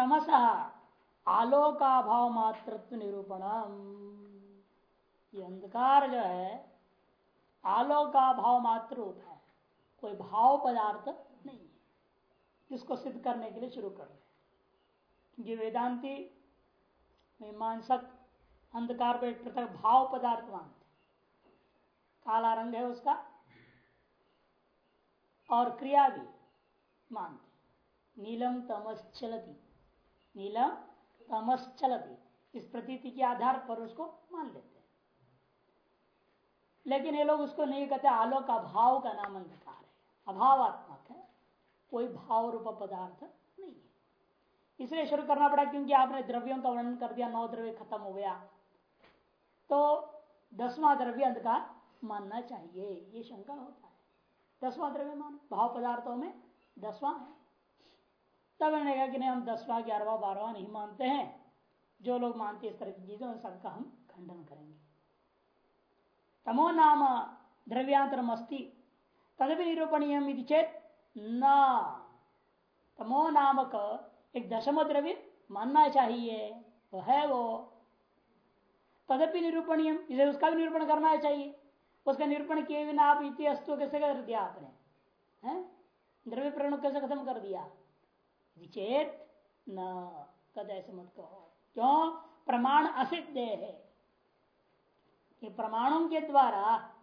तमसा। आलोकाभाव मातृत्व निरूपण ये अंधकार जो है आलोकाभाव मात्र रूप है। कोई भाव पदार्थ नहीं है। इसको सिद्ध करने के लिए शुरू कर रहे ये वेदांति मीमांसक अंधकार को एक पृथक भाव पदार्थ मानते काला रंग है उसका। और क्रिया भी मानते नीलम तमश्चलती। नीलम तमश्चलती इस प्रतीति के आधार पर उसको मान लेते हैं। लेकिन ये लोग उसको नहीं कहते, आलोक अभाव का नाम अंधकार है। अभावात्मक है। कोई भाव रूप पदार्थ नहीं है। इसलिए शुरू करना पड़ा क्योंकि आपने द्रव्यों का वर्णन कर दिया, नौ द्रव्य खत्म हो गया। तो दसवां द्रव्य अंधकार मानना चाहिए। ये शंका होता है। दसवां द्रव्य मान। भाव पदार्थों में दसवां है। तब मैंने कहा कि नहीं, हम दसवा, ग्यारहवा, बारहवा नहीं मानते हैं। जो लोग मानते इस तरह की चीज़ों सबका हम खंडन करेंगे। तमो नाम द्रव्यांतर अस्ति, तदपि निरूपणीय चेत न। तमो नामक एक दशम द्रव्य मानना चाहिए वो है वो। तदपि निरूपणीय इसे उसका भी निरूपण करना चाहिए। उसका निरूपण किए बिना आप इति अस्तु कैसे कर दिया आपने? द्रव्य प्रण कैसे खत्म कर दिया? विचेत न कद ऐसे मत कहो। क्यों? प्रमाण असिद्ध है। कि प्रमाणों के द्वारा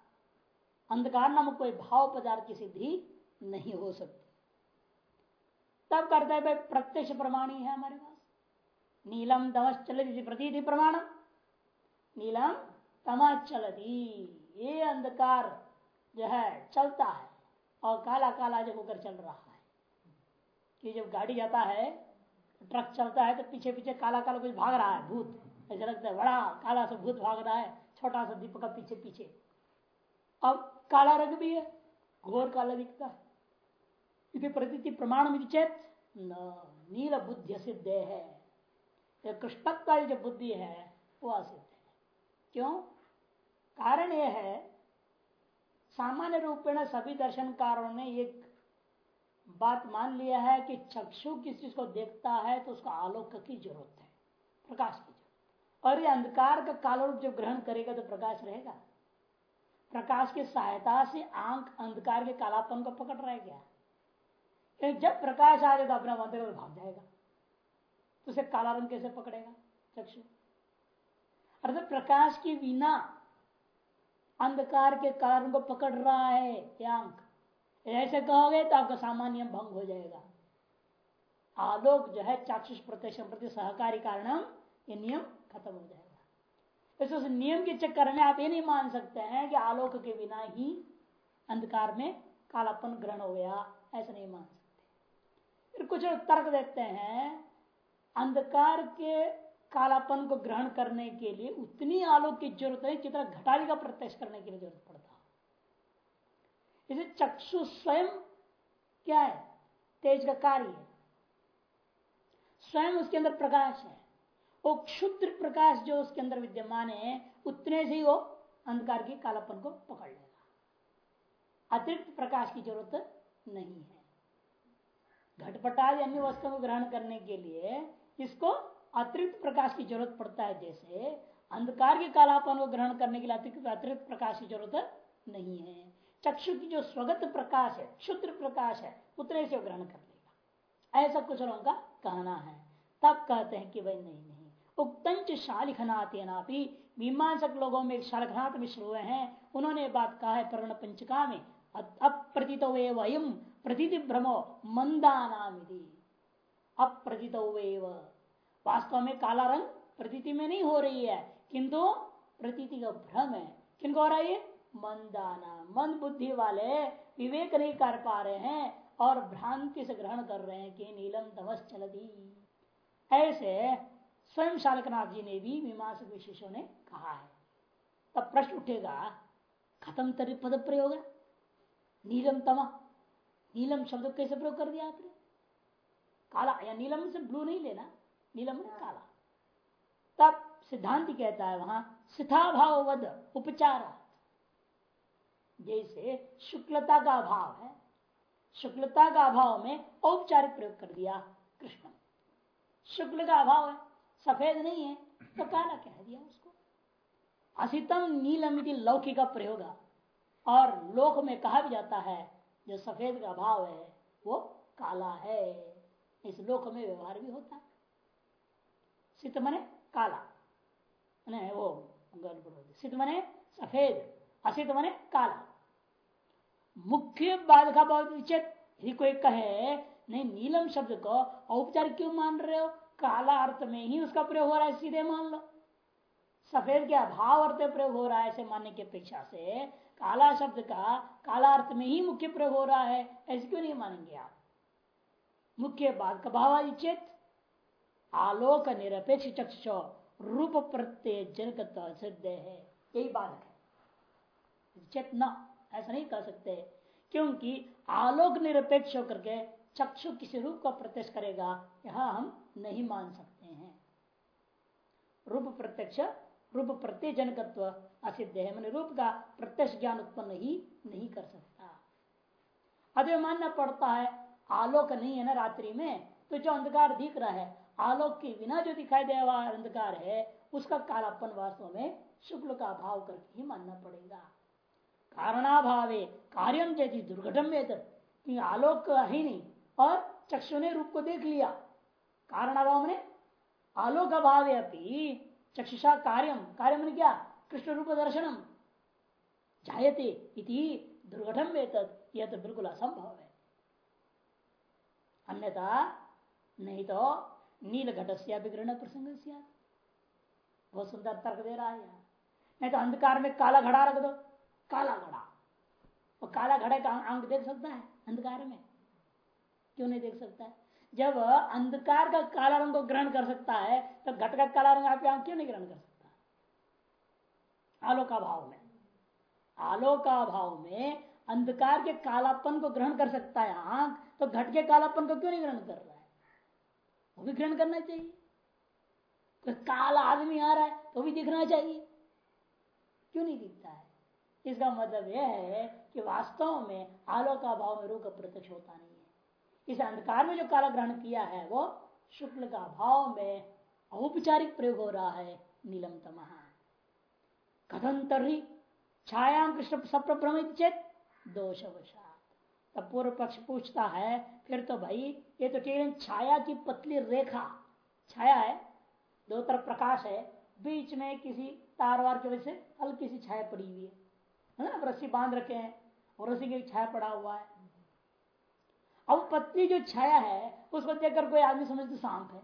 अंधकार नामक कोई भाव पदार्थ की सिद्धि नहीं हो सकती। तब करते हैं, भाई, प्रत्यक्ष प्रमाण ही है हमारे पास। नीलम तमस चलती प्रतीति प्रमाण नीलम तमस चलती। ये अंधकार जो है, चलता है और काला काला जब होकर चल रहा कि जब गाड़ी जाता है, ट्रक चलता है तो पीछे पीछे काला काला कुछ भाग रहा है, भूत। ऐसा लगता है, बड़ा काला सा भूत भाग रहा है, छोटा सा दीपक का पीछे पीछे। अब काला रंग भी है, घोर काला दिखता है। इति प्रतीति प्रमाण चेत नील बुद्धि सिद्ध है। कृष्णत्व जो बुद्धि है, वो असिद्ध है। क्यों? कारण यह है, सामान्य रूप में सभी दर्शनकारों ने एक बात मान लिया है कि चक्षु किस चीज़ को देखता है तो उसको आलोक की ज़रूरत है, प्रकाश की ज़रूरत और ये अंधकार का काल रूप जब ग्रहण करेगा तो प्रकाश रहेगा। प्रकाश की सहायता से आँख अंधकार के कालापन को पकड़ रहा क्या जब प्रकाश आ जाएगा, अपना मंदिर भाग जाएगा तो उसे काला रंग कैसे पकड़ेगा चक्षु? अर्थात प्रकाश के बिना अंधकार के कारण को पकड़ रहा है आँख। ऐसे कहोगे तो आपका सामान्य भंग हो जाएगा। आलोक जो है चाक्षुष प्रत्यक्ष प्रति सहकारी कारण ये नियम खत्म हो जाएगा। इस उस नियम के चक्कर में आप ये नहीं मान सकते हैं कि आलोक के बिना ही अंधकार में कालापन ग्रहण हो गया, ऐसा नहीं मान सकते। फिर कुछ तर्क देते हैं, अंधकार के कालापन को ग्रहण करने के लिए उतनी आलोक की ज़रूरत है जितना घटाली का प्रत्यक्ष करने के लिए ज़रूरत पड़ता इसे चक्षु स्वयं क्या है? तेज का कार्य है। स्वयं उसके अंदर प्रकाश है। वो क्षुद्र प्रकाश जो उसके अंदर विद्यमान है, उतने से ही वो अंधकार की कालापन को पकड़ लेगा। अतिरिक्त प्रकाश की ज़रूरत नहीं है। घटपटादि अन्य वस्तुओं को ग्रहण करने के लिए इसको अतिरिक्त प्रकाश की ज़रूरत पड़ता है। जैसे अंधकार के कालापन को ग्रहण करने के लिए अतिरिक्त अतिरिक्त प्रकाश की ज़रूरत नहीं है। चक्षु की जो स्वगत प्रकाश है, क्षुद्र प्रकाश है उतने से ग्रहण कर लेगा। ऐसा कुछ लोगों का कहना है। तब कहते हैं कि भाई नहीं नहीं। उक्तंच शालिखनातेना मीमांसक लोगों में शालिखनाथ मिश्र हुए हैं। उन्होंने बात कहा है प्रण पंचका में। अप्रतीत वयम प्रतीति भ्रमो मंदा नाम अप्रतीत वास्तव में काला रंग प्रतीति में नहीं हो रही है, किंतु प्रतीति का भ्रम है। किनको हो रहा है मंदाना। मंद बुद्धि वाले विवेक नहीं कर पा रहे हैं और भ्रांति से ग्रहण कर रहे हैं कि नीलम तमस चलती। ऐसे स्वयं शालकनाथ जी ने भी मीमांसक विशेषों ने कहा है। तब प्रश्न उठेगा खत्म तरी पद प्रयोग है? नीलम तमा। नीलम शब्द कैसे प्रयोग कर दिया आपने? काला, या नीलम से ब्लू नहीं लेना? नीलम ने काला। तब सिद्धांत कहता है वहाँ सिथा वध उपचार। जैसे शुक्लता का अभाव है, शुक्लता का अभाव में औपचारिक प्रयोग कर दिया कृष्ण शुक्ल का अभाव है, सफ़ेद नहीं है तो काला कह दिया उसको। असितम नीलमिति लौकिक प्रयोग, और लोक में कहा भी जाता है, जो सफ़ेद का अभाव है, वो काला है। इस लोक में व्यवहार भी होता है। सित मने काला नहीं वो सित मने सफ़ेद। असित मने काला. मुख्य बाधका चेत यदि कोई कहे, नहीं, नीलम शब्द को औपचारिक क्यों मान रहे हो? काला अर्थ में ही उसका प्रयोग हो रहा है, सीधे मान लो. सफ़ेद के अभाव अर्थ में प्रयोग हो रहा है ऐसे मानने की अपेक्षा से काला शब्द का काला अर्थ में ही मुख्य प्रयोग हो रहा है, ऐसे क्यों नहीं मानेंगे आप? मुख्य बात का भाव चेत आलोक निरपेक्ष चक्ष रूप प्रत्यय जनक सिद्ध है। यही बात है। चेतना ऐसा नहीं कह सकते। क्योंकि आलोक निरपेक्ष होकर के चक्षु किसी रूप का प्रत्यक्ष करेगा, यहाँ हम नहीं मान सकते हैं। रूप प्रत्यक्ष, रूप प्रत्यय जनकत्व असिद्ध है, मैंने रूप का प्रत्यक्ष ज्ञान उत्पन्न ही नहीं कर सकता। अतः मानना पड़ता है, आलोक नहीं है ना रात्रि में तो जो अंधकार दिख रहा है, आलोक के बिना जो दिखाई दे रहा अंधकार है, उसका कालापन वास्तव में शुक्ल का भाव करके ही मानना पड़ेगा। कारणाभावे कार्यम जैसी दुर्घटन में आलोक ही नहीं, और चक्षु ने रूप को देख लिया। कारणाभाव में आलोक अभाव अपनी चक्षुषा कार्यम कार्य मन क्या? कृष्ण रूप दर्शनम। जायते इति दुर्घटन में यह तो बिल्कुल असंभव है। अन्यथा नहीं तो नील घट से विग्रहण प्रसंग बहुत सुंदर तर्क दे रहा है नहीं तो अंधकार में काला घड़ा रख दो। काला घड़ा। और काला घड़े का आँख देख सकता है? अंधकार में? क्यों नहीं देख सकता है? जब अंधकार का काला रंग को ग्रहण कर सकता है तो घट का काला रंग आपकी आँख क्यों नहीं ग्रहण कर सकता? आलोका भाव में। आलोका भाव में अंधकार के कालापन को ग्रहण कर सकता है आँख तो घट के कालापन को क्यों नहीं ग्रहण कर रहा है? वो भी ग्रहण करना चाहिए। तो काला आदमी आ रहा है तो भी दिखना चाहिए। क्यों नहीं दिखता है? इसका मतलब यह है कि वास्तव में आलोक का भाव में रूप प्रत्यक्ष होता नहीं है। इस अंधकार में जो काला ग्रहण किया है, वो शुक्ल का भाव में औपचारिक प्रयोग हो रहा है, नीलम तम। कथन तरी छाया कृष्ण सप्रभ्रमित चेत दोषवशात। तब पूर्व पक्ष पूछता है, फिर तो भाई, ये तो केवल छाया की पतली रेखा, छाया है, दो तरफ़ प्रकाश है, बीच में किसी तारवार की वजह से हल्की सी छाया पड़ी हुई है। है? ना रस्सी बाँध रखे हैं और रस्सी की छाया पड़ा हुआ है। अब पत्नी जो छाया है, उसको देखकर कोई आदमी समझते सांप है।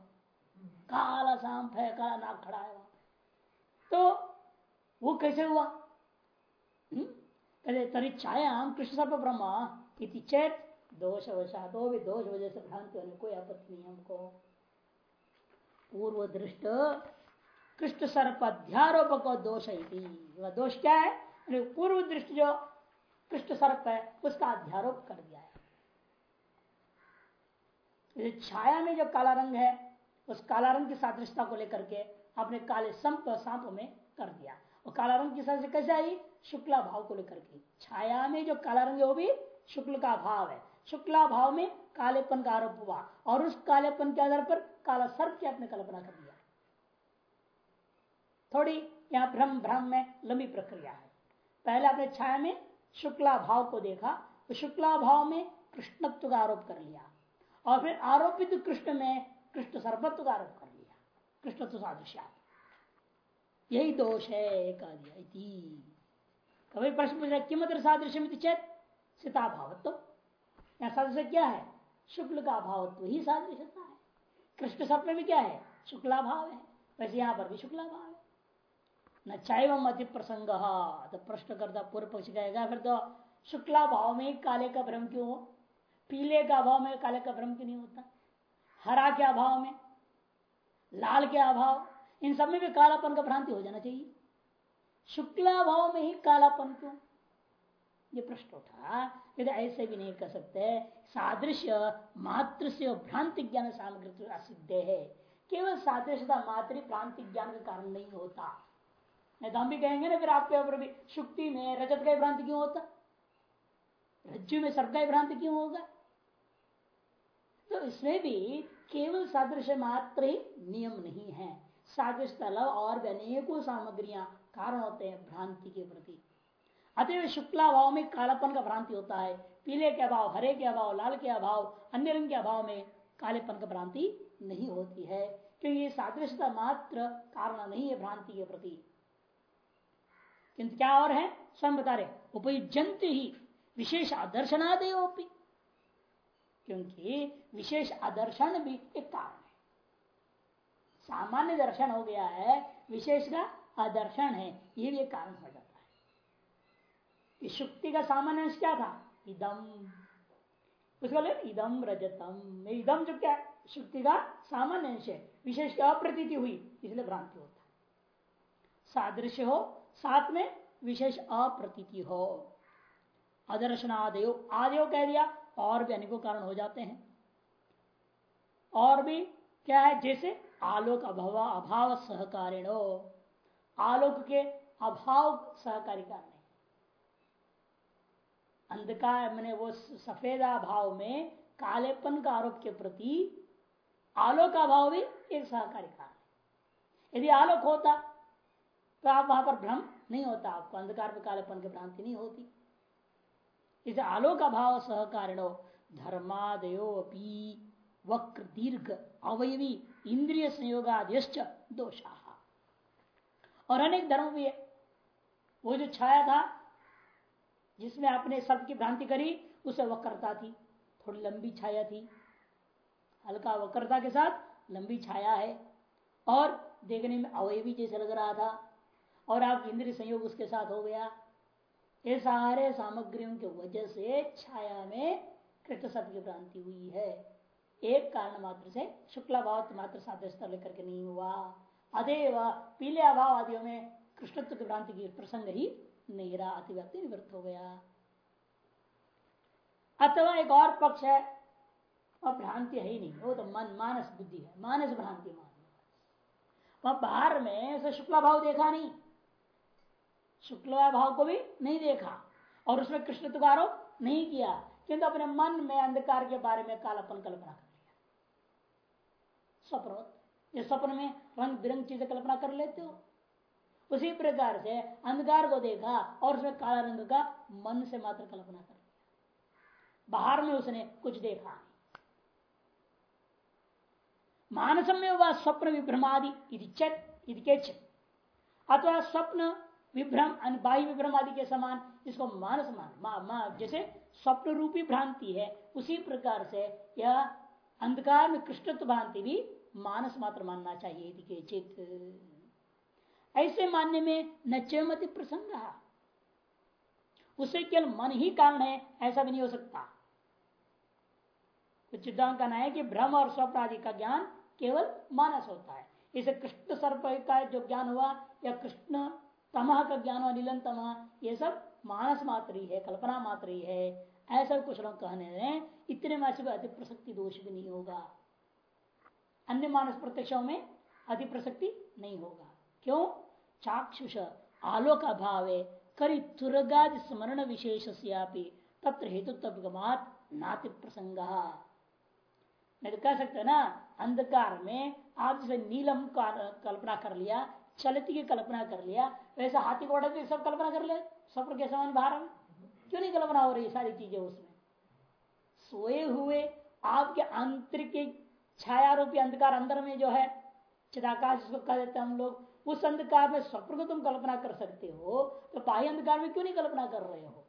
काला सांप है, काला नाक खड़ा है तो वो कैसे हुआ? हम्म? कहते तरी छाया कृष्ण सर्प ब्रह्मा इति चेत दोष वशा तो भी दोष वजह से भ्रांति होने, कोई आपत्ति नहीं हमको। पूर्व दृष्ट कृष्ण सर्प अध्यारोप दोष दोष क्या है? पूर्व दृष्टि जो कृष्ण सर्प है, उसका अध्यारोप कर दिया है। छाया में जो काला रंग है, उस काला रंग की सादृशता को लेकर के आपने काले संप सांप में कर दिया। और काला रंग की सादृश्य कैसे आई? शुक्ला भाव को लेकर के। छाया में जो काला रंग है, वो भी शुक्ल का भाव है। शुक्ला भाव में कालेपन का आरोप हुआ। और उस कालेपन के आधार पर काला सर्प की आपने कल्पना कर दिया। थोड़ी यहाँ भ्रम भ्रम में लंबी प्रक्रिया है। पहले आपने छाया में शुक्ला भाव को देखा तो शुक्ला भाव में कृष्णत्व का आरोप कर लिया। और फिर आरोपित कृष्ण में कृष्ण सर्वत्व का आरोप कर लिया। कृष्णत्व सादृश्य यही दोष है कभी प्रश्न पूछ रहे किमत सादृश्य चेत? सीता भावत्व या सादृश्य क्या है? शुक्ल का भावत्व ही सादृश्यता है। कृष्ण सर्प में भी क्या है? शुक्ला भाव है। वैसे यहाँ पर भी शुक्ला भाव है। न चाइव मध्य प्रसंग तो प्रश्न करता पूर्व पक्ष कहेगा, फिर तो शुक्ला भाव में ही काले का भ्रम क्यों हो? पीले का अभाव में काले का भ्रम क्यों नहीं होता? हरा के अभाव में? लाल के अभाव इन सब में भी कालापन का भ्रांति हो जाना चाहिए। शुक्ला भाव में ही कालापन क्यों? ये प्रश्न उठा। यदि ऐसे भी नहीं कर सकते, सादृश्य मात्र से भ्रांति ज्ञान सामग्री असिद्ध है। केवल सादृश्यता मात्र भ्रांति ज्ञान के कारण नहीं होता। नहीं तो हम भी कहेंगे ना फिर आपके ऊपर भी। शुक्ति में रजत का भ्रांति क्यों होता? रज्जु में सर्प का भ्रांति क्यों होगा? तो इसमें भी केवल सादृश्य मात्र ही नियम नहीं है। सादृश्य तलब और भी अनेकों सामग्रियाँ कारण होते हैं भ्रांति के प्रति। अतः शुक्ला भाव में कालापन का भ्रांति होता है। पीले के अभाव, हरे के अभाव, लाल के अभाव, अन्य रंग के अभाव में कालेपन का भ्रांति नहीं होती है। क्योंकि ये सादृश्यता मात्र कारण नहीं है भ्रांति के प्रति। किंतु क्या और है? स्वयं बता रहे उपयुजंत ही, विशेष आदर्शनादेपी क्योंकि विशेष आदर्शन भी एक कारण है। सामान्य दर्शन हो गया है, विशेष का आदर्शन है, ये भी एक कारण हो जाता है। कि शुक्ति का सामान्य अंश क्या था? इदम उसको ले इदम रजतम। इदम जो क्या शुक्ति का सामान्य अंश है, विशेष की अप्रती हुई, इसलिए भ्रांति होता सादृश्य हो साथ में विशेष अप्रतीति हो। अदर्शन आदयो आदयो कह दिया, और भी अनेकों कारण हो जाते हैं। और भी क्या है? जैसे आलोक अभाव अभाव सहकारिणो। आलोक के अभाव सहकारी कारण अंधकार मैंने वो सफ़ेद अभाव में कालेपन का आरोप के प्रति आलोक अभाव भी एक सहकारी कारण यदि आलोक होता तो आप वहाँ पर भ्रम नहीं होता, आपको अंधकार में कालेपन की भ्रांति नहीं होती। इसे आलोक अभाव सहकारिणो धर्मादयो वक्र दीर्घ अवयवी इंद्रिय संयोगाद्यश्च दोषा। और अनेक धर्म भी है वो जो छाया था, जिसमें आपने सर्प की भ्रांति करी, उसे वक्रता थी, थोड़ी लंबी छाया थी। हल्का वक्रता के साथ लंबी छाया है। और देखने में अवयवी जैसे लग रहा था। और आप इंद्रिय संयोग उसके साथ हो गया। ये सारे सामग्रियों की वजह से छाया में कृष्ण सत्य की भ्रांति हुई है। एक कारण मात्र से शुक्ला भाव मात्र साध्य लेकर के नहीं हुआ। अदेव पीले अभाव आदियों में कृष्णत्व की भ्रांति की प्रसंग ही नहीं रहा, अतिव्याप्ति निवृत्त हो गया। अथवा एक और पक्ष है, वह भ्रांति है ही नहीं। वो तो मन, मानस बुद्धि है। मानस भ्रांति मान वह बाहर में शुक्ला भाव देखा नहीं। शुक्ला भाव को भी नहीं देखा। और उसमें कृष्णत्व का आरोप नहीं किया। किंतु अपने मन में अंधकार के बारे में कालापन कल्पना कर लिया। स्वप्न ये स्वप्न में रंग बिरंग चीज़ें कल्पना कर लेते हो। उसी प्रकार से अंधकार को देखा और उसमें काला रंग का मन से मात्र कल्पना कर लिया। बाहर में उसने कुछ देखा मानसम में वह स्वप्न विभ्रमादि। चेत अथवा स्वप्न विभ्रम बाह्य विभ्रम आदि के समान इसको मानस मान मा, मा, जैसे स्वप्न रूपी भ्रांति है उसी प्रकार से यह अंधकार में कृष्णत्व भ्रांति भी मानस मात्र मानना चाहिए चित ऐसे मानने में न प्रसंग उसे केवल मन ही कारण है ऐसा भी नहीं हो सकता। तो चिद्धांत कहना है कि भ्रम और स्वप्न आदि का ज्ञान केवल मानस होता है। इसे कृष्ण सर्प का जो ज्ञान हुआ या कृष्ण तमह का ज्ञान हुआ नीलन तमह ये सब मानस मात्र ही है, कल्पना मात्र ही है। ऐसा कुछ लोग कहने हैं इतने में से अति प्रसक्ति दोष भी नहीं होगा। अन्य मानस प्रत्यक्षों में अति प्रसक्ति नहीं होगा। क्यों? चाक्षुष, आलोक अभाव, करी तुरगादि स्मरण विशेष तत्र हेतु नाति प्रसंग नहीं तो कह सकते ना, अंधकार में आप जैसे नीलम कल्पना कर लिया, चलती की कल्पना कर लिया वैसे हाथी घोड़ा की सब कल्पना कर ले स्वप्न के समान बाहर में क्यों नहीं कल्पना हो रही सारी चीज़ें उसमें? सोए हुए आपके आंतरिक छाया रूपी अंधकार अंदर में जो है, चिदाकाश जिसको कह देते हम लोग, उस अंधकार में स्वप्न को तुम कल्पना कर सकते हो तो बाह्य अंधकार में क्यों नहीं कल्पना कर रहे हो?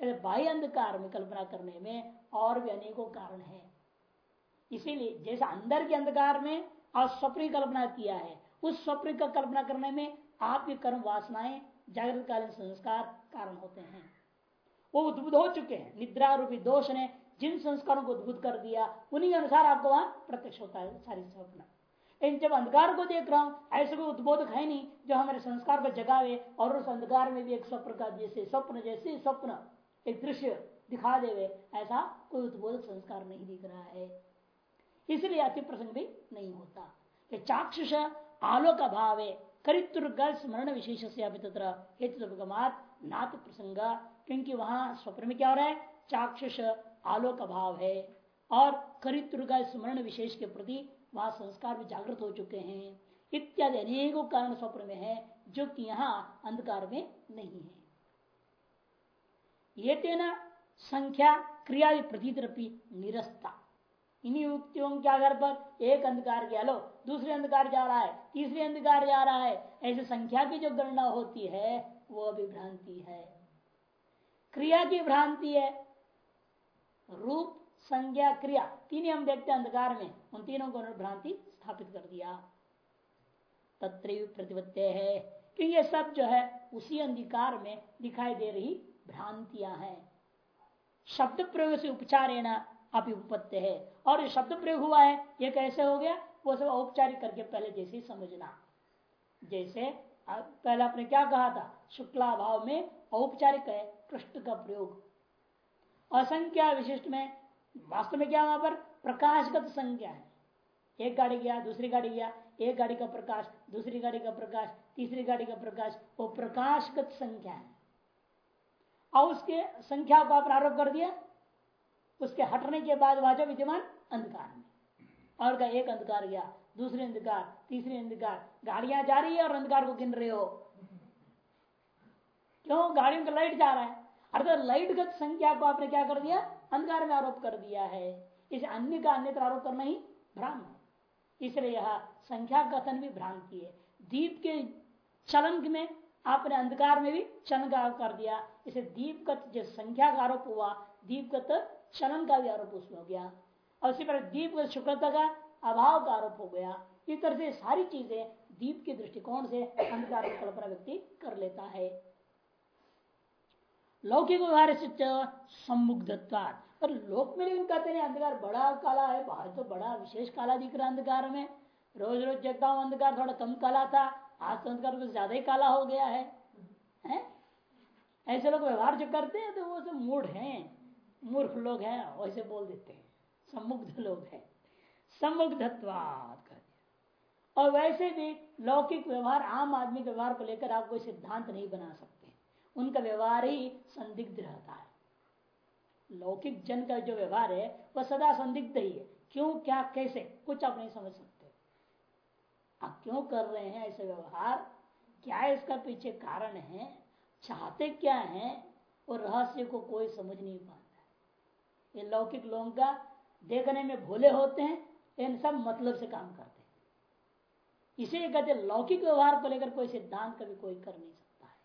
कहते बाह्य अंधकार में कल्पना करने में और भी अनेकों कारण है। इसीलिए जैसे अंदर के अंधकार में आप स्वप्न कल्पना किया है, उस स्वप्न का कल्पना करने में आपके कर्म वासनाएँ जागृत कालीन संस्कार कारण होते हैं। वो उद्भुत हो चुके हैं। निद्रा रूपी दोष ने जिन संस्कारों को उद्भुत कर दिया, उन्हीं के अनुसार आपको वहाँ प्रत्यक्ष होता है सारी स्वप्न लेकिन जब अंधकार को देख रहा हूँ, ऐसे कोई उद्बोधक है नहीं जो हमारे संस्कार को जगावे और उस अंधकार में भी एक स्वप्न का जैसे स्वप्न जैसे स्वप्न एक दृश्य दिखा देवे, ऐसा कोई उद्बोधक संस्कार नहीं दिख रहा है। इसलिए अति प्रसंग भी नहीं होता। चाक्षुष आलोक अभाव करितुर्गल स्मरण विशेष से अभी तथा नात प्रसंग क्योंकि वहाँ स्वप्न में क्या हो रहा है? चाक्षुष आलोक अभाव है और करित्र का स्मरण विशेष के प्रति वहाँ संस्कार भी जागृत हो चुके हैं। इत्यादि अनेकों कारण स्वप्न में है, जो कि यहाँ अंधकार में नहीं है। ये तेना संख्या क्रिया प्रतीत निरस्ता। इन्हीं युक्तियों के आधार पर एक अंधकार गया लो, दूसरे अंधकार जा रहा है, तीसरे अंधकार जा रहा है, ऐसे संख्या की जो गणना होती है, वो भी भ्रांति है। क्रिया की भ्रांति है, रूप, संज्ञा, क्रिया, तीन हम देखते हैं अंधकार में, उन तीनों को भ्रांति स्थापित कर दिया। तत्र प्रतिपत्ति है कि ये सब जो है, उसी अंधकार में दिखाई दे रही भ्रांतियाँ हैं। शब्द प्रयोग से उपचारेण अपनी उपत्य है। और ये शब्द प्रयोग हुआ है, ये कैसे हो गया? वो सब औपचारिक करके पहले जैसे समझना। जैसे पहले आपने क्या कहा था? शुक्ला भाव में औपचारिक है कृष्ण का प्रयोग। असंख्या विशिष्ट में, वास्तव में क्या वहाँ पर? प्रकाशगत संख्या है। एक गाड़ी गया, दूसरी गाड़ी गया, एक गाड़ी का प्रकाश, दूसरी गाड़ी का प्रकाश, तीसरी गाड़ी का प्रकाश, वो प्रकाशगत संख्या है। और उसके संख्या को आप आरोप कर दिया उसके हटने के बाद वाजा विद्यमान अंधकार में। और का एक अंधकार गया, दूसरे अंधकार, तीसरे अंधकार, गाड़ियाँ जा रही है और अंधकार को गिन रहे हो। क्यों? गाड़ियों का लाइट जा रहा है। अर्थात लाइटगत संख्या को आपने क्या कर दिया? अंधकार में आरोप कर दिया है। इस अन्य का अन्य आरोप करना ही भ्राम है। इसलिए यह संख्या कथन भी भ्रांति है। दीप के चलन में आपने अंधकार में भी चलन का कर दिया। इसे दीपगत जो संख्या का आरोप हुआ, दीपगत चलन का भी आरोप उसमें हो गया। और उसी पर दीपगत शुक्रता का अभाव का आरोप हो गया। इस तरह से सारी चीज़ें दीप के दृष्टिकोण से अंधकार कल्पना व्यक्ति कर लेता है। लौकिक व्यवहार से सम्मुग्धत्वाद और लोक में लेकिन कहते हैं अंधकार बड़ा काला है बाहर तो बड़ा विशेष काला दिख रहा अंधकार में। रोज रोज जगता हूँ अंधकार थोड़ा कम काला था आज तो अंधकार कुछ ज़्यादा ही काला हो गया है, है? ऐसे लोग व्यवहार जो करते हैं तो वो सब मूड हैं। मूर्ख लोग हैं, वैसे बोल देते हैं। सम्मुग्ध लोग हैं। सम्मुग्धत्वाद कर और वैसे भी लौकिक व्यवहार, आम आदमी के व्यवहार को लेकर आप कोई सिद्धांत नहीं बना सकते। उनका व्यवहार ही संदिग्ध रहता है। लौकिक जन का जो व्यवहार है, वह सदा संदिग्ध ही है। क्यों, क्या, कैसे? कुछ आप नहीं समझ सकते। आप क्यों कर रहे हैं ऐसे व्यवहार? क्या इसका पीछे कारण है? चाहते क्या है? और रहस्य को कोई समझ नहीं पाता ये लौकिक लोगों का देखने में भोले होते हैं, इन सब मतलब से काम करते हैं। इसे कहते लौकिक व्यवहार को लेकर कोई सिद्धांत कभी कोई कर नहीं सकता है।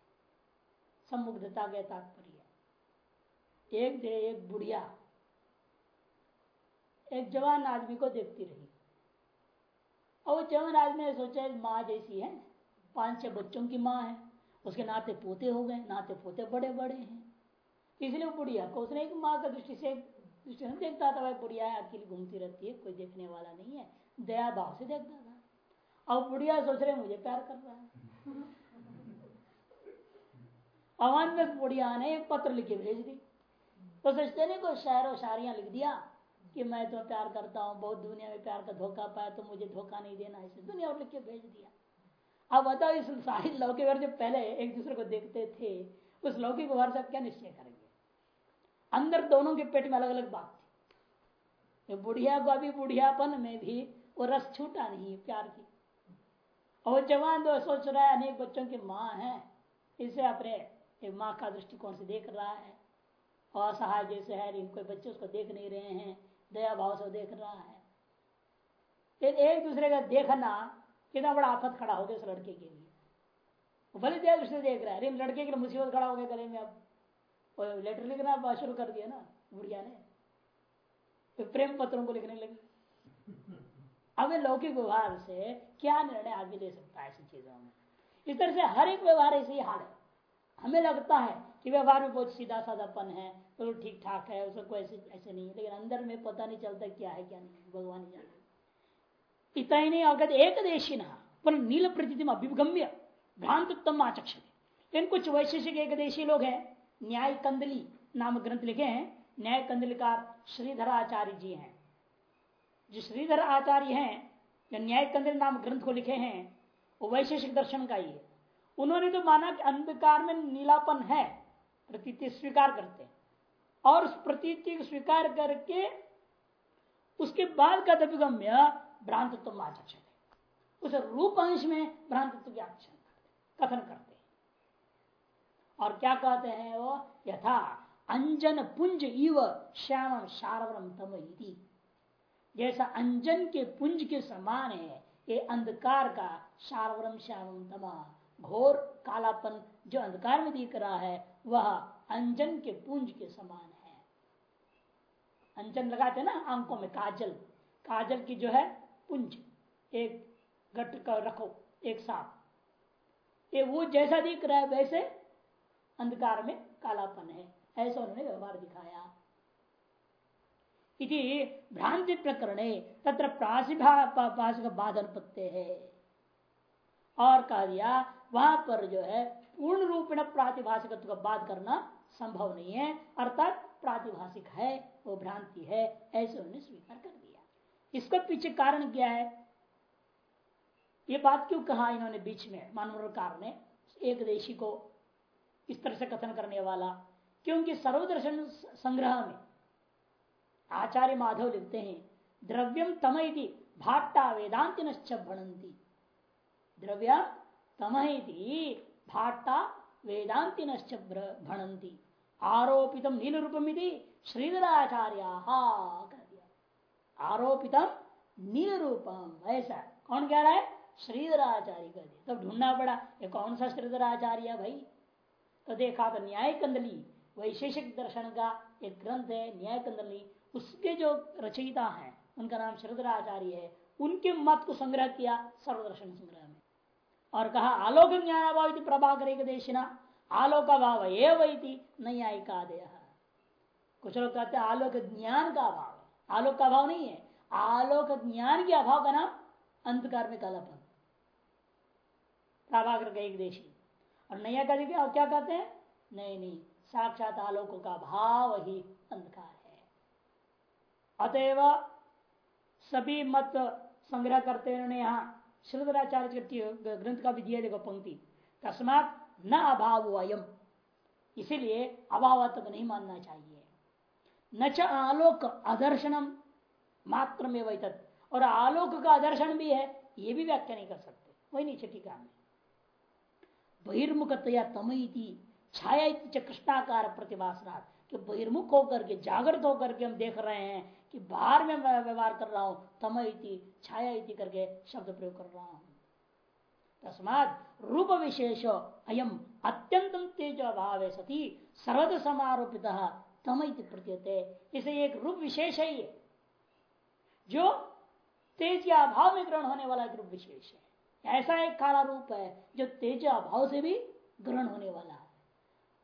सम्मुग्धता के तात्पर्य एक दे एक बुढ़िया, एक जवान आदमी को देखती रही। और वो जवान आदमी ने सोचा माँ जैसी है, पाँच छह बच्चों की माँ है। उसके नाते पोते हो गए, नाते पोते बड़े बड़े हैं। इसलिए बुढ़िया को, उसने एक माँ का दृष्टि से दृष्टि से देखता था भाई, बुढ़िया अकेली घूमती रहती है, कोई देखने वाला नहीं है। दया भाव से देखता था। अब बुढ़िया सोच रहे मुझे प्यार कर रहा है। अवन में बुढ़िया ने पत्र लिखे भेज दी तो सोचते नहीं, कोई शायर और शायरियाँ लिख दिया कि मैं तो प्यार करता हूँ, बहुत दुनिया में प्यार का धोखा पाया तो मुझे धोखा नहीं देना इसे दुनिया और लिख के भेज दिया। अब बताओ, इस लौकिक वर्ग जो पहले एक दूसरे को देखते थे, उस लौकिक वर्ग से क्या निश्चय करेंगे? अंदर दोनों के पेट में अलग अलग बात थी। बुढ़िया को अभी बुढ़ियापन में भी वो रस छूटा नहीं है प्यार की। और जवान तो सोच रहा है, अनेक बच्चों की माँ है, इसे अपने माँ का दृष्टिकोण से देख रहा है। असहाय जैसे है कोई बच्चे उसको देख नहीं रहे हैं, दया भाव से देख रहा है। एक दूसरे का देखना कितना बड़ा आफत खड़ा हो गया उस लड़के के लिए। भले देख रहा है अरे लड़के के लिए मुसीबत खड़ा हो गया गले में अब। लेटर लिखना शुरू कर दिया ना, बुढ़िया ने। तो प्रेम पत्रों को लिखने लगी। अब लौकिक व्यवहार से क्या निर्णय आगे ले सकता है ऐसी चीज़ों में? इस तरह से हर एक व्यवहार ऐसे ही हाल है। हमें लगता है कि व्यवहार में बहुत सीधा साधापन है तो ठीक ठाक है उसको कोई ऐसे ऐसे नहीं है। लेकिन अंदर में पता नहीं चलता क्या है, क्या नहीं भगवान जाने। इतना ही नहीं, अगर एक देशी ना, पर नील प्रतीति अभिगम्य, भ्रांतोत्तम आचक्ष लेकिन कुछ वैशेषिक एक देशी लोग हैं न्याय कंदली नाम ग्रंथ लिखे हैं। न्याय कंदलिकार श्रीधर आचार्य जी हैं। जो श्रीधर आचार्य हैं जो न्याय कंदली नाम ग्रंथ को लिखे हैं, वो वैशेषिक दर्शन का ही है। उन्होंने तो माना कि अंधकार में नीलापन है, प्रतीति स्वीकार करते हैं। और उस प्रतीति को स्वीकार करके उसके बाद का तपिगम्य भ्रांतत्व आचक्षण उस रूप अंश में भ्रांतत्व की आचरण कथन करते और क्या कहते हैं वो? यथा अंजन पुंज इव श्याम शारवरम तम जैसा अंजन के पुंज के समान है, ये अंधकार का शारवरम श्यामम तमा घोर कालापन जो अंधकार में दिख रहा है, वह अंजन के पुंज के समान है। अंजन लगाते ना आँखों में काजल। काजल की जो है पुंज, एक गट कर रखो, एक साथ ये वो जैसा दिख रहा है, वैसे अंधकार में कालापन है। ऐसा उन्होंने व्यवहार दिखाया। इति भ्रांति प्रकरण तत्र प्रासिभाषिक बाधन पत्ते है। और कह दिया, वहाँ पर जो है, पूर्ण रूप में प्रातिभाषिक का बात करना संभव नहीं है, अर्थात प्रातिभाषिक है, वो भ्रांति है, ऐसे उन्होंने स्वीकार कर दिया। इसका पीछे कारण क्या है? ये बात क्यों कहा इन्होंने बीच में? मानव कार ने एक देशी को इस तरह से कथन करने वाला। क्योंकि सर्वदर्शन संग्रह में आचार्य माधव लिखते हैं, द्रव्यम तमयति भाट्टा वेदांति नंती द्रव्य तमयति भाट्टा वेदांति भणंती आरोपित नील रूपम श्रीधराचार्य कर दिया आरोपित नील रूपम ऐसा। कौन कह रहा है? श्रीधराचार्य कर दिया। तब ढूंढना पड़ा, ये कौन सा श्रीधराचार्य भाई? तो देखा तो न्याय कंदली वैशेषिक दर्शन का एक ग्रंथ है न्याय कंदली उसके जो रचयिता है, उनका नाम शरदराचार्य है, उनके मत को संग्रह किया सर्वदर्शन संग्रह में। और कहा, आलोक ज्ञान अभाव प्रभाकर ये वही न्यायिकादय। कुछ लोग कहते हैं आलोक ज्ञान का अभाव। आलोक का अभाव नहीं है, आलोक ज्ञान के अभाव का नाम अंधकार में कालापन प्रभाकर का एक देशी। और नैया का देखिए क्या कहते हैं? नहीं नहीं, साक्षात आलोक का भाव ही अंधकार है। अतएव सभी मत संग्रह करते हैं यहाँ। श्रीधराचार्य ग्रंथ का भी दिया देखो पंक्ति। तस्मात न अभाव अयम इसीलिए अभावत्व नहीं मानना चाहिए। न च आलोक अदर्शनम मात्र में वही और आलोक का आदर्शन भी है, ये भी व्याख्या नहीं कर सकते। वही नीचे टीका में बहिर्मुखतया तमयती छाया कृष्णाकार प्रतिभासना कि बहिर्मुख होकर के, जागृत होकर के हम देख रहे हैं कि बाहर में व्यवहार कर रहा हूँ तमयती छाया इति करके शब्द प्रयोग कर रहा हूँ। तस्मात रूप विशेष अयम अत्यंतम तेज अभाव सती, सर्वद समारोपित तमयति प्रतीयते। इसे एक रूप विशेष है ये, जो तेज के अभाव में ग्रहण होने वाला एक रूप विशेष है। ऐसा एक काला रूप है जो तेज अभाव से भी ग्रहण होने वाला है।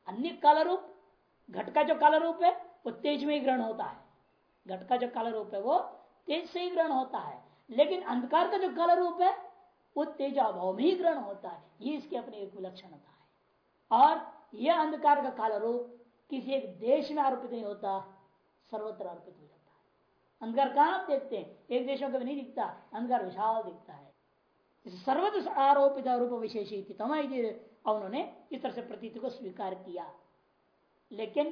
अन्य काला रूप घट का जो काला रूप है, वो तेज में ही ग्रहण होता है। घट का जो काला रूप है, वो तेज से ही ग्रहण होता है। लेकिन अंधकार का जो काला रूप है, वो तेज अभाव में ही ग्रहण होता है। ये इसकी अपनी एक विलक्षणता है। और यह अंधकार का काला रूप किसी एक देश में आरोपित नहीं होता, सर्वत्र आरोपित हो जाता है। अंधकार कहाँ देखते हैं? एक देशों का भी नहीं दिखता, अंधकार विशाल दिखता है। सर्वत आरोपित रूप विशेष उन्होंने इस तरह से प्रतीति को स्वीकार किया। लेकिन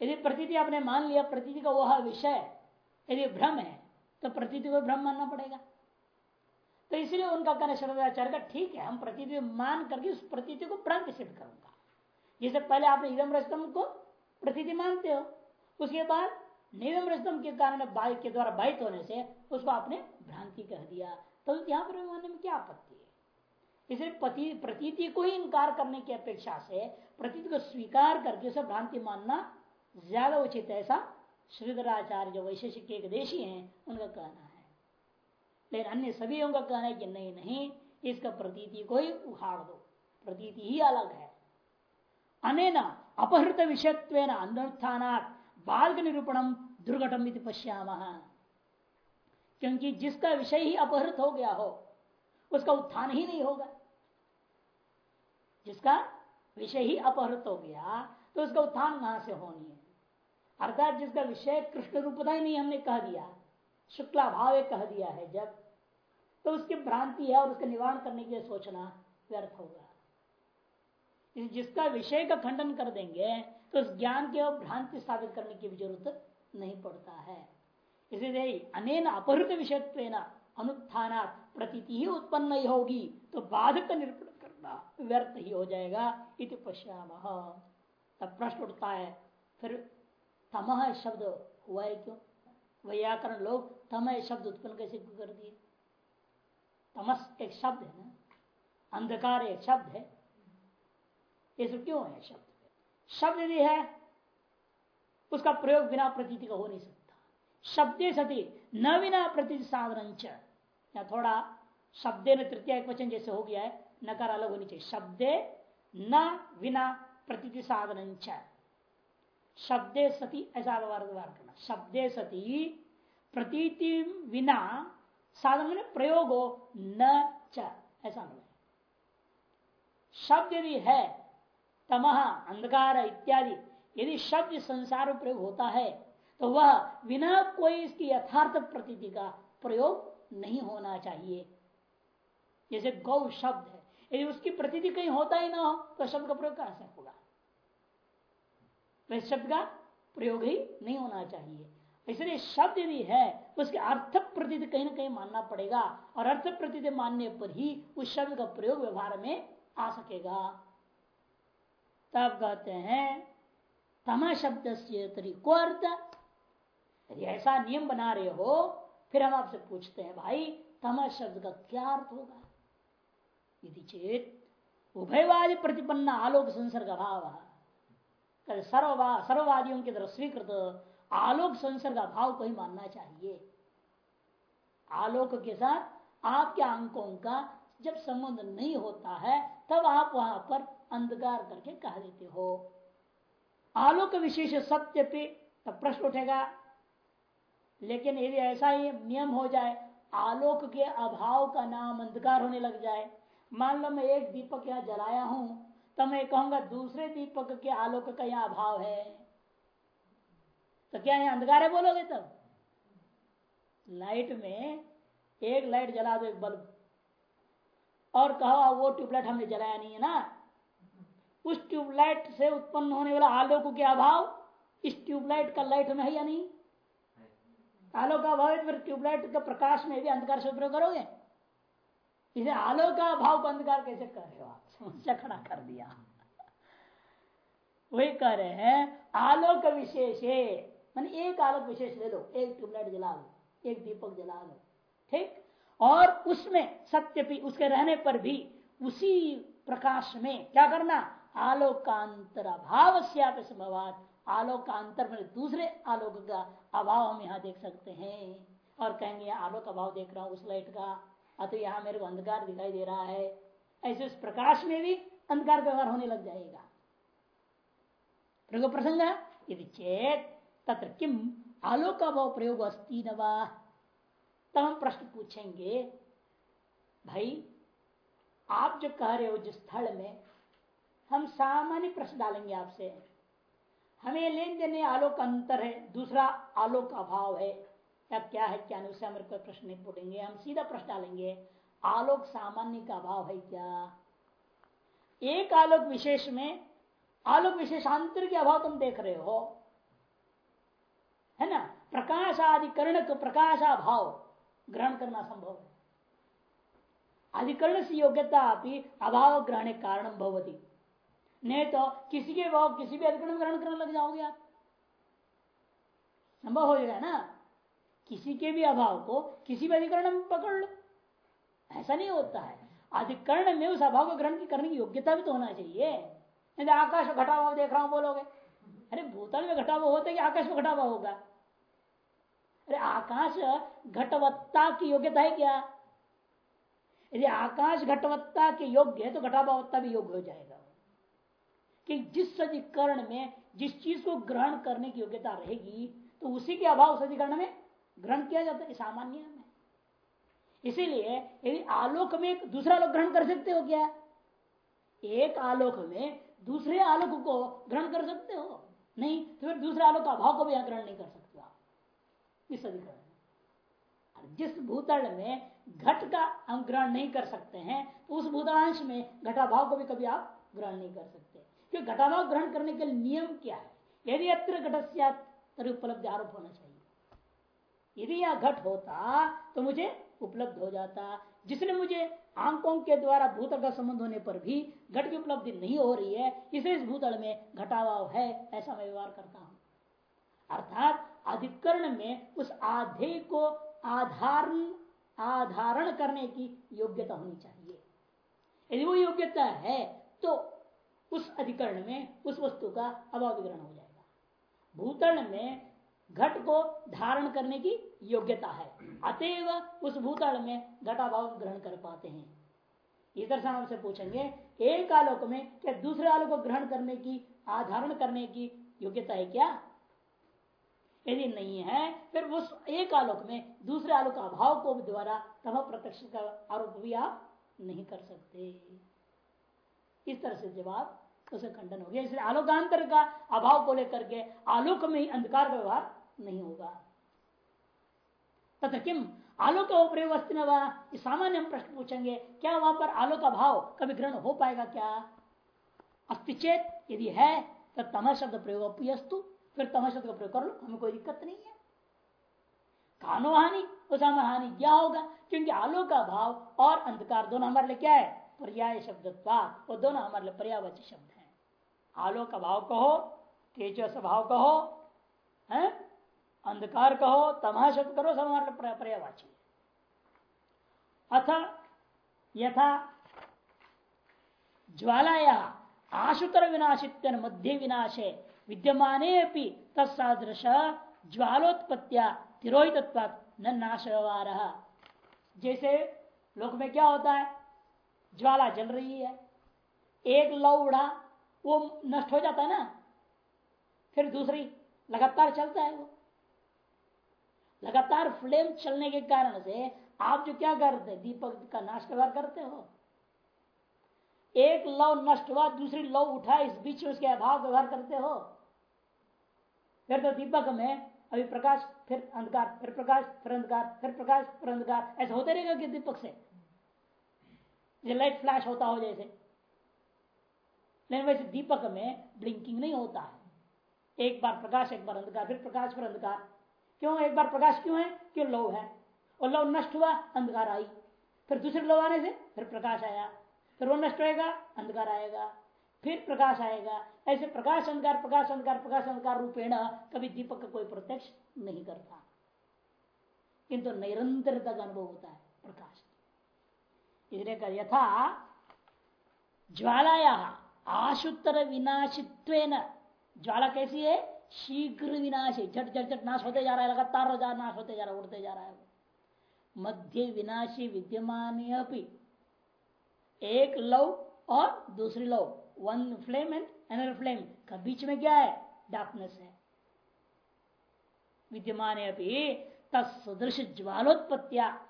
यदि प्रतीति आपने मान लिया, प्रतीति का वह विषय यदि भ्रम है तो प्रतीति को भ्रम मानना पड़ेगा। तो इसलिए उनका कहना शरदाचार्य का ठीक है, हम प्रतीति मान करके उस प्रतीति को भ्रांति सिद्ध करूँगा। जैसे पहले आपने इदम रस्तम को प्रतीति मानते हो, उसके बाद निगम रस्तम के कारण के द्वारा बाधित होने से उसको आपने भ्रांति कह दिया। तो यहाँ पर मानने में क्या आपत्ति है? इसे पति, प्रतीति को ही इनकार करने की अपेक्षा से प्रतीति को स्वीकार करके उसे भ्रांति मानना ज़्यादा उचित है, ऐसा श्रीधराचार्य जो वैशेषिक एक देशी हैं, उनका कहना है। लेकिन अन्य सभी का कहना है कि नहीं नहीं, इसका प्रतीति को ही उखाड़ दो। प्रतीति ही अलग है। अनेना अपहृत विषयत्व अनर्थाना बाल निरूपणम दुर्घटम पश्याम। क्योंकि जिसका विषय ही अपहृत हो गया हो, उसका उत्थान ही नहीं होगा। जिसका विषय ही अपहृत हो गया तो उसका उत्थान कहाँ से होनी है। अर्थात जिसका विषय कृष्ण रूपता ही नहीं हमने कह दिया, शुक्ला भाव कह दिया है जब तो उसकी भ्रांति है और उसका निवारण करने के लिए सोचना व्यर्थ होगा। जिसका विषय का खंडन कर देंगे तो उस ज्ञान के भ्रांति स्थापित करने की भी ज़रूरत नहीं पड़ता है। इसलिए अनेन अपहृत विषयत्व अनुत्थान प्रतीति ही उत्पन्न होगी तो बाधक निरूपण करना व्यर्थ ही हो जाएगा इति पश्याम। तब प्रश्न उठता है, फिर तमह शब्द हुआ है क्यों? व्याकरण लोग तमह शब्द उत्पन्न कैसे कर दिए? तमस एक शब्द है ना? अंधकार एक शब्द है। ये सब क्यों है शब्द? शब्द यदि है, उसका प्रयोग बिना प्रतीति का हो नहीं सकता। शब्द सती न बिना प्रतीति साधन या थोड़ा शब्दे न तृतीय वचन जैसे हो गया है, नकार अलग होनी चाहिए। शब्दे न बिना प्रतीति साधन शब्दे सती, ऐसा व्यवहार करना। शब्दे सती, प्रतीति बिना साधन प्रयोग हो, न ऐसा नहीं शब्द यदि है तमह अंधकार, इत्यादि, यदि शब्द संसार में प्रयोग होता है तो वह बिना कोई इसकी यथार्थ प्रतीति का प्रयोग नहीं होना चाहिए। जैसे गौ शब्द है। यदि उसकी प्रतीति कहीं होता ही ना हो तो शब्द का प्रयोग कैसे होगा? वैसे शब्द का प्रयोग ही नहीं होना चाहिए। इसलिए शब्द यदि है तो उसके अर्थ प्रतीत कहीं ना कहीं मानना पड़ेगा। और अर्थ प्रतीत मानने पर ही उस शब्द का प्रयोग व्यवहार में आ सकेगा। तब कहते हैं तमा शब्द से तरीको अर्थ यदि ऐसा नियम बना रहे हो, फिर हम आपसे पूछते हैं, भाई तमा शब्द का क्या अर्थ होगा? यदि चेत उभयवादी प्रतिपन्न आलोक संसर्ग अभाव। सर्ववा, सर्ववादियों की तरफ़ स्वीकृत आलोक संसर्ग अभाव को ही मानना चाहिए। आलोक के साथ आपके अंकों का जब संबंध नहीं होता है, तब आप वहाँ पर अंधकार करके कह देते हो। आलोक विशेष सत्य पे तब प्रश्न उठेगा लेकिन यदि ऐसा ही नियम हो जाए, आलोक के अभाव का नाम अंधकार होने लग जाए। मान लो मैं एक दीपक यहाँ जलाया हूँ तो मैं कहूँगा दूसरे दीपक के आलोक का यहाँ अभाव है। तो क्या यहाँ अंधकार है बोलोगे तब? लाइट में एक लाइट जला दो एक बल्ब। और कहो वो ट्यूबलाइट हमने जलाया नहीं है ना? उस ट्यूबलाइट से उत्पन्न होने वाला आलोक के अभाव इस ट्यूबलाइट का लाइट में है या नहीं? आलोक का अभाव फिर ट्यूबलाइट का प्रकाश में भी अंधकार से उपयोग करोगे? इसे आलोक का अभाव का अंधकार कैसे कर रहे हो आप? समस्या खड़ा कर दिया। वही कह रहे हैं आलोक विशेष मान एक आलोक विशेष ले लो, एक ट्यूबलाइट जला लो, एक दीपक जला लो, ठीक? और उसमें सत्य भी, उसके रहने पर भी उसी प्रकाश में क्या करना? आलोकांतर अभाव संभवात। आलोक का अंतर में दूसरे आलोक का अभाव हम यहाँ देख सकते हैं। और कहेंगे आलोक अभाव देख रहा हूँ, उस लाइट का। अतः यहाँ मेरे को अंधकार दिखाई दे रहा है। ऐसे उस प्रकाश में भी अंधकार व्यवहार होने लग जाएगा। प्रसंग यदि चेत, तत्र किम आलोक अभाव प्रयोग अस्ती नवा तब हम प्रश्न पूछेंगे, भाई, आप जो कह रहे हो जिस स्थल में, हम सामान्य प्रश्न डालेंगे आपसे। हमें लेन देन आलोक अंतर है, दूसरा आलोक अभाव है। या क्या है? क्या नहीं? हमारे कोई प्रश्न नहीं पूछेंगे। हम सीधा प्रश्न डालेंगे, आलोक सामान्य का अभाव है क्या? एक आलोक विशेष में, आलोक विशेषांतर के अभाव तुम देख रहे हो। है ना? प्रकाश आदि कर्ण प्रकाशाभाव ग्रहण करना संभव है। अधिकरण से योग्यता अभी अभाव ग्रहण कारण भवती। नहीं तो किसी के भाव किसी भी अधिकरण में ग्रहण करने लग जाओगे आप। संभव हो जाएगा ना? किसी के भी अभाव को किसी भी अधिकरण में पकड़ लो। ऐसा नहीं होता है। अधिकरण में उस अभाव को ग्रहण करने की योग्यता भी तो होना चाहिए। नहीं आकाश में घटा हुआ देख रहा हूँ, बोलोगे, अरे, भूतल में घटा हुआ होता है कि आकाश में घटा हुआ होगा? अरे, आकाश घटवत्ता की योग्यता है क्या? यदि आकाश घटवत्ता के योग्य है तो घटाभावत्ता भी योग्य हो जाएगा। कि जिस अधिकरण में, जिस चीज़ को ग्रहण करने की योग्यता रहेगी तो उसी के अभाव उस अधिकरण में ग्रहण किया जाता है। सामान्य में इसीलिए यदि आलोक में एक दूसरा आलोक ग्रहण कर सकते हो क्या? एक आलोक में दूसरे आलोक को ग्रहण कर सकते हो? नहीं तो फिर दूसरे आलोक का अभाव को भी ग्रहण नहीं कर सकते आप। इस अधिकरण में। जिस भूतल में घट का हम ग्रहण नहीं कर सकते हैं तो उस भूतांश में घटाभाव को भी कभी आप ग्रहण नहीं कर सकते। क्योंकि घटाभाव ग्रहण करने के नियम क्या है? यदि अत्र घट तरी उपलब्ध आरोप होना चाहिए। यदि यह घट होता तो मुझे उपलब्ध हो जाता। जिसने मुझे आंकों के द्वारा भूतल का संबंध होने पर भी घट की उपलब्धि नहीं हो रही है, इसे इस भूतल में घटाभाव है, ऐसा मैं व्यवहार करता हूँ। अर्थात, अधिकरण में उस आधे को आधार आधारण करने की योग्यता होनी चाहिए। यदि वो योग्यता है तो उस अधिकरण में उस वस्तु का अभाव विग्रहण हो जाएगा। भूतल में घट को धारण करने की योग्यता है। अतएव उस भूतल में घटाभाव ग्रहण कर पाते हैं। इधर से हमसे पूछेंगे, एक आलोक में क्या दूसरे आलोक को ग्रहण करने की, आधारण करने की योग्यता है क्या? यदि नहीं है, फिर उस एक आलोक में दूसरे आलोक अभाव को द्वारा तम प्रत्यक्ष का आरोप भी आप नहीं कर सकते। इस तरह से जवाब उसे खंडन हो गया। इसलिए आलोकांतर का अभाव को लेकर के आलोक में ही अंधकार व्यवहार नहीं होगा। तथा किम? आलोक प्रयोग अस्थि न सामान्य प्रश्न पूछेंगे, क्या वहाँ पर आलोक का भाव कभी ग्रहण हो पाएगा क्या? अस्ति चेत, यदि है तो तम शब्द प्रयोग फिर तम शब्द का प्रयोग कर लो, हमें कोई दिक्कत नहीं है। कानो हानि उस हानि, क्या होगा? क्योंकि आलोक का भाव और अंधकार दोनों हमारे लिए क्या है? पर्याय शब्द वो दोनों हमारे लिए पर्यावच शब्द है। आलोक भाव कहो, तेजस भाव कहो, है? अंधकार कहो तमह शब्द करो, सब हमारे पर्यावाची अथ, यथा, ज्वालाया, आशुतर विनाशित मध्य विनाशे, विद्यमाने तत्सादृश, ज्वालोत्पत्तिया तिरोहित न नाश व्यवहार जैसे, लोक में क्या होता है? ज्वाला जल रही है। एक लौ उड़ा वो नष्ट हो जाता है ना। फिर दूसरी, लगातार चलता है वो। लगातार फ्लेम चलने के कारण से आप जो क्या करते दीपक का नाश व्यवहार करते हो। एक लव नष्ट हुआ, दूसरी लव उठा, इस बीच में उसके अभाव व्यवहार करते हो। फिर तो दीपक में अभी प्रकाश, फिर अंधकार, फिर प्रकाश, फिर अंधकार, फिर प्रकाश, फिर अंधकार। ऐसा होते रहेगा कि दीपक से लाइट फ्लैश होता हो जैसे। लेकिन वैसे दीपक में ब्लिंकिंग नहीं होता है। एक बार प्रकाश, एक बार अंधकार, फिर प्रकाश, फिर अंधकार। क्यों? एक बार प्रकाश क्यों है? क्यों लौ है? और लौ नष्ट हुआ, अंधकार आई। फिर दूसरे लौ आने से, फिर प्रकाश आया। फिर वो नष्ट होएगा, अंधकार आएगा। फिर प्रकाश आएगा। ऐसे प्रकाश, अंधकार प्रकाश अंधकार प्रकाश, अंधकार रूपेण कभी दीपक का कोई प्रत्यक्ष नहीं करता। किंतु निरंतरता का अनुभव होता है, प्रकाश। इसलिए यथा ज्वालाया आशुतर विनाशित्व ज्वाला कैसी है? शीघ्र विनाशी झट झट झट नाश होते जा रहा है, लगातार जा नाश होते जा रहा है, उड़ते जा रहा है मध्य विनाशी विद्यमान एक लव और दूसरी love. One flame and another flame का बीच में क्या है? डार्कनेस है। विद्यमान तत्सदृश ज्वालोत्पत्तिया।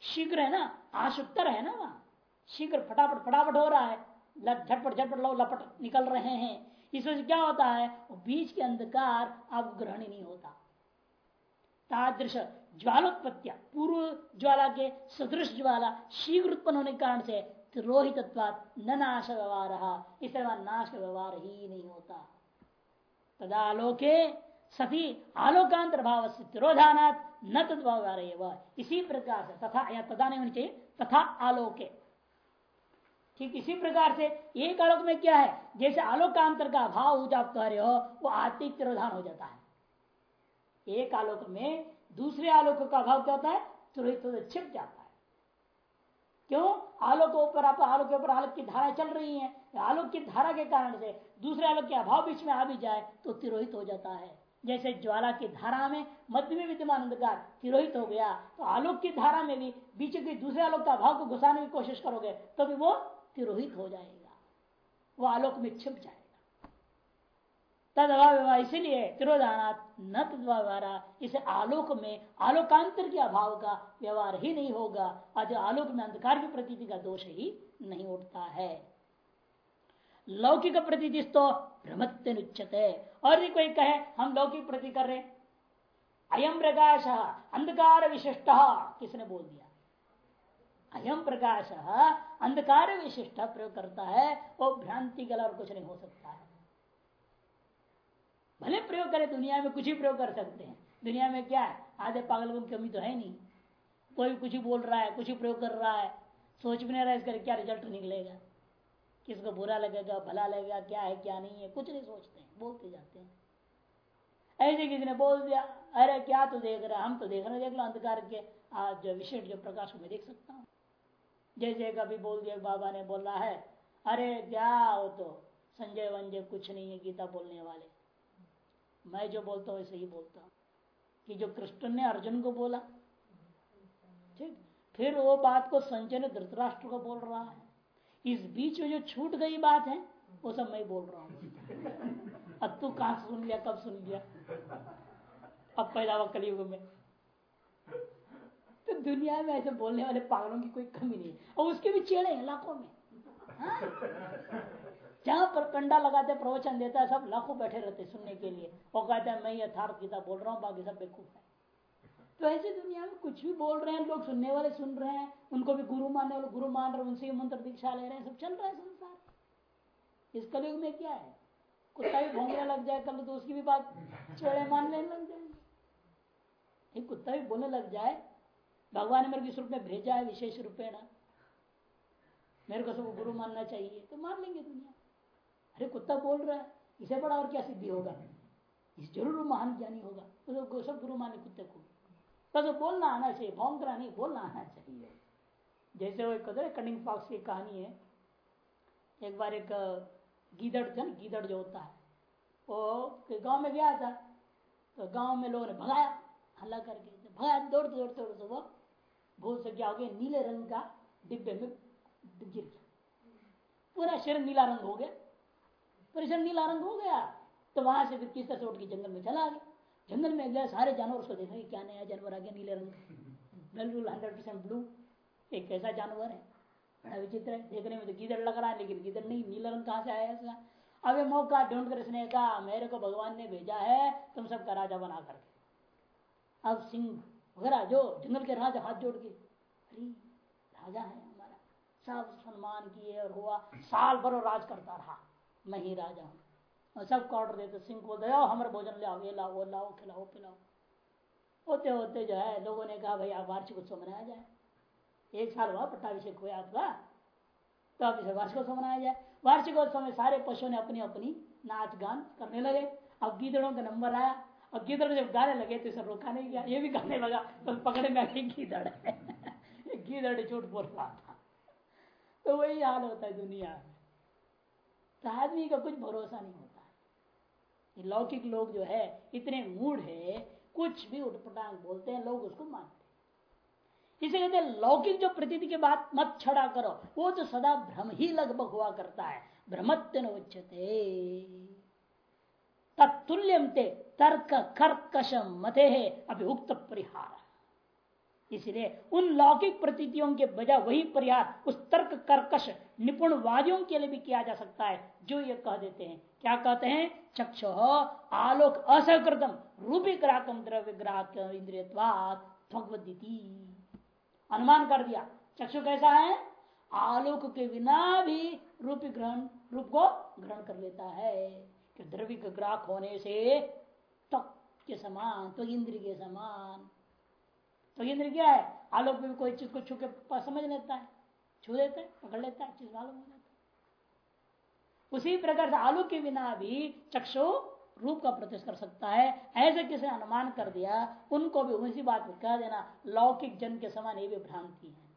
शीघ्र है ना? आशुत्तर है ना वहाँ। शीघ्र फटाफट फटाफट हो रहा है। झटपट झटपट लो लपट निकल रहे हैं। इस वजह क्या होता है? बीच के अंधकार आपको ग्रहण नहीं होता। तादृश ज्वालोत्पत्तिया, पूर्व ज्वाला के सदृश ज्वाला शीघ्र उत्पन्न होने के कारण से तिरोहित न नाश व्यवहार इस तरह नाश का व्यवहार ही नहीं होता। तदा आलोके सभी आलोकांतर भाव से तिरोधानात न तद इसी प्रकार से तथा या तदा नहीं होनी चाहिए, तथा आलोके। ठीक इसी प्रकार से एक आलोक में क्या है? जैसे आलोक का अंतर का अभाव आप कह रहे हो, वो आर्थिक तिरोधान हो जाता है। एक आलोक में दूसरे आलोक का अभाव क्या होता है? तुरंत छिप जाता है। क्यों? आलोक ऊपर आप, आलोक के ऊपर आलोक की धारा चल रही है। आलोक की धारा के कारण से दूसरे आलोक के अभाव बीच में आ भी जाए तो तिरोहित हो जाता है। जैसे ज्वाला की धारा में मध्य में विद्यमान अंधकार तिरोहित हो गया तो आलोक की धारा में भी बीच के दूसरे आलोक का अभाव को घुसाने की कोशिश करोगे तो भी वो तिरोहित हो जाएगा। वो आलोक में छिप जाएगा। तद अभाव इसीलिए तिरोधानात न तद्वारा इसे आलोक में, आलोकांतर के अभाव का व्यवहार ही नहीं होगा। आज आलोक में अंधकार की प्रतीति का दोष ही नहीं उठता है। लौकिक प्रतीति तो भ्रमत्य और भी कोई कहे, हम लौकिक प्रति कर रहे अयम प्रकाश, अंधकार विशिष्ट, किसने बोल दिया? अयम प्रकाश, अंधकार विशिष्ट प्रयोग करता है, वो भ्रांति के और कुछ नहीं हो सकता है। भले प्रयोग करे, दुनिया में कुछ ही प्रयोग कर सकते हैं। दुनिया में क्या है? आधे पागल की कमी तो है नहीं। कोई कुछ ही बोल रहा है, कुछ ही प्रयोग कर रहा है। सोच भी नहीं रहा है, इसका क्या रिज़ल्ट निकलेगा? किसको बुरा लगेगा, भला लगेगा, क्या है, क्या नहीं है, कुछ नहीं सोचते हैं बोलते जाते हैं। ऐसे किसी ने बोल दिया, अरे, क्या तो देख रहा हम तो देख रहे देख लो अंधकार के। आज जो विशेष जो प्रकाश में देख सकता हूँ। जैसे कभी बोल दिया बाबा ने बोला है, अरे, क्या हो तो? संजय वंजय कुछ नहीं है गीता बोलने वाले। मैं जो बोलता हूँ, वैसे ही बोलता हूँ। कि जो कृष्ण ने अर्जुन को बोला, ठीक? फिर वो बात को संजय ने धृतराष्ट्र को बोल रहा है। इस बीच में जो छूट गई बात है, वो सब मैं बोल रहा हूँ। अब तू कहा सुन लिया, कब सुन लिया? अब पैदा हुआ कलयुग में। तो दुनिया में ऐसे बोलने वाले पागलों की कोई कमी नहीं और उसके भी चेड़े हैं लाखों में। हाँ? जहाँ पर कंडा लगाते, प्रवचन देता है, सब लाखों बैठे रहते सुनने के लिए। वो कहते हैं, मैं यथार्थ गीता बोल रहा हूँ, बाकी सब बेकूफ है। तो ऐसी दुनिया में कुछ भी बोल रहे हैं, लोग सुनने वाले सुन रहे हैं, उनको भी गुरु मानने वाले, गुरु मान रहे उनसे मंत्र दीक्षा ले रहे हैं, सब चल रहा है संसार। इस कलयुग में क्या है? कुत्ता भी भोंगने लग जाए कल तो उसकी भी बात चेड़े मानने लग एक कुत्ता भी बोलने लग जाए, भगवान ने मेरे किस रूप में भेजा है, विशेष रूपे ना मेरे को सबको गुरु मानना चाहिए तो मान लेंगे दुनिया। अरे, कुत्ता बोल रहा है, इसे बड़ा और क्या सिद्धि होगा? इस ज़रूर महान ज्ञानी होगा। तो सब गुरु माने कुत्ते को। बस बोलना आना चाहिए भौंकना नहीं, बोलना आना चाहिए। जैसे वो एक कनिंग फॉक्स की कहानी है। एक बार एक गीदड़ था गीदड़ जो होता है, वो गाँव में गया था। तो गाँव में लोगों ने भगाया, हल्ला करके। तो भगाया, दौड़ते दौड़ते दौड़ते वो भूल से क्या हो गया, नीले रंग का डिब्बे में गिर गया। पूरा शरीर नीला रंग हो गया। पूरा शरीर नीला रंग हो गया। तो वहाँ से फिर किस तरह से उठ के जंगल में चला गया। जंगल में गया सारे जानवर उसको देखा क्या नया जानवर आ गया, नीले रंग बिल्कुल हंड्रेड परसेंट ब्लू एक कैसा जानवर है? बड़ा विचित्र है। देखने में तो गिदड़ लग रहा है, लेकिन गिदड़ नहीं, नीला रंग कहाँ से आया इसका अब ये मौका ढूंढ कर इसने कहा, मेरे को भगवान ने भेजा है, तुम सबका राजा बना करके। अब सिंह वगैरह जो जंगल के राजा हाथ जोड़ के, अरे, राजा है हमारा। सब सम्मान किए और हुआ। साल भर राज करता रहा। मैं ही राजा हूँ। और सबको ऑर्डर देते सिंह को दे हमारे भोजन ले आओ, ये लाओ, वो लाओ, खिलाओ, पिलाओ। होते होते जो है, लोगों ने कहा, भाई, आप वार्षिक उत्सव मनाया जाए। एक साल हुआ, पट्टाभिषेक हुआ आपका तो अब इसे वार्षिकोत्सव मनाया जाए। वार्षिकोत्सव में सारे पशुओं ने अपनी अपनी नाच, गान करने लगे। अब गीदड़ों का नंबर आया। अब गीदड़ जब गाने लगे तो इसे रोका नहीं गया ये भी गाने लगा तो पकड़े में आगे गीदड़ है गीदड़ झूठ बोल रहा था। तो वही हाल होता है दुनिया में। तो आदमी का कुछ भरोसा नहीं होता। है लौकिक लोग जो है, इतने मूड है, कुछ भी उठपटांग बोलते हैं, लोग उसको मानते इसे कहते लौकिक जो प्रतीति के बात मत छड़ा करो, वो तो सदा भ्रम ही लगभग हुआ करता है। भ्रमत्व उच्चते तत्ल्यम ते तर्क कर्कश मते है अभी उक्त परिहार। इसलिए उन लौकिक प्रतीतियों के बजाय वही परिहार, उस तर्क कर्कश निपुण वादियों के लिए भी किया जा सकता है, जो ये कह देते हैं। क्या कहते हैं? चक्ष आलोक असकृतम, रूपी ग्राहकम द्रव्य ग्राहक इंद्रियवाद भगवदी अनुमान कर दिया। चक्षु कैसा है? आलोक के बिना भी रूप ग्रहण, रूप को ग्रहण कर लेता है। कि द्रव्य ग्राहक होने से तक के समान तो इंद्र के समान। तो इंद्र क्या है? आलोक में कोई चीज़ को छू के समझ लेता है। छू लेते है? पकड़ लेता है चीज़ मालूम हो जाता उसी प्रकार से आलू के बिना भी चक्षु रूप का प्रत्यक्ष कर सकता है। ऐसे किसी अनुमान कर दिया, उनको भी उसी बात में कह देना, लौकिक जन के समान ये भी भ्रांति है।